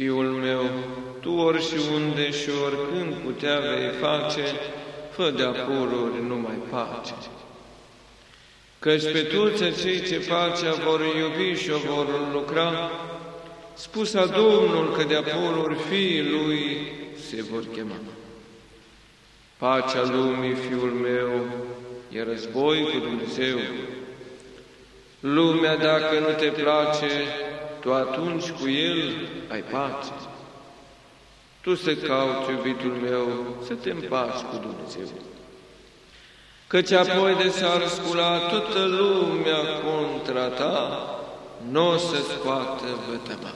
Fiul meu, tu ori și unde și oricând putea vei face, fă de apururi numai pace. Căci pe toți cei ce pacea vor iubi și o vor lucra, spusa Domnul că de apururi fiii lui se vor chema. Pacea lumii, fiul meu, e război cu Dumnezeu. Lumea, dacă nu te place, tu atunci cu El ai pace. Tu să cauți, iubitul meu, să te împaci cu Dumnezeu. Căci apoi de s-ar scula toată lumea contra ta, nu o să scoată vătăma.